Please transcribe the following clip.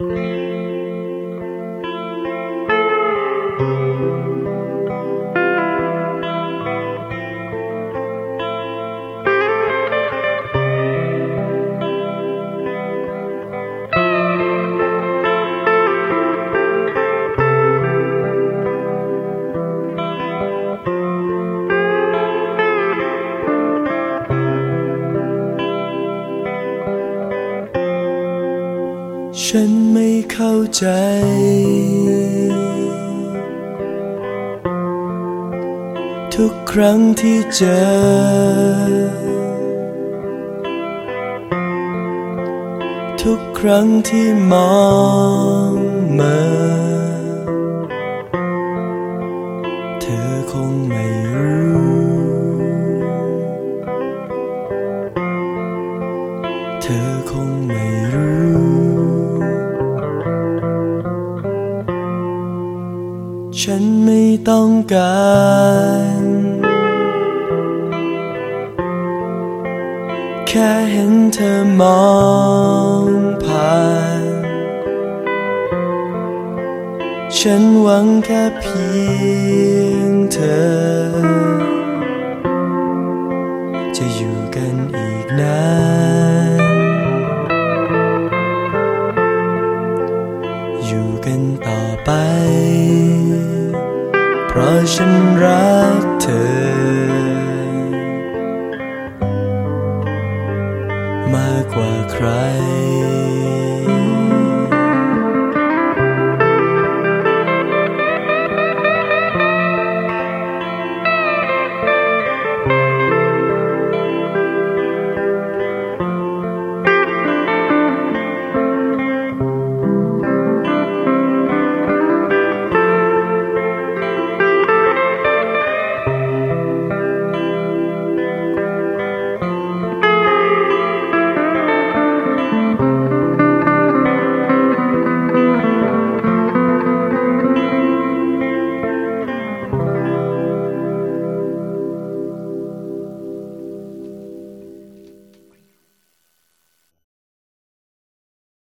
Mm-hmm. ฉันไม่เข้าใจ ทุกครั้งที่เจอ ทุกครั้งที่มองมื่อเธอคงไม่รู้ เธอคงไม่รู้ ฉันไม่ต้องการแค่เห็นเธอมองผ่าน ฉันหวังแค่เพียงเธอ จะอยู่กันอีกนาน อยู่กันต่อไป เพราะฉันรักเธอ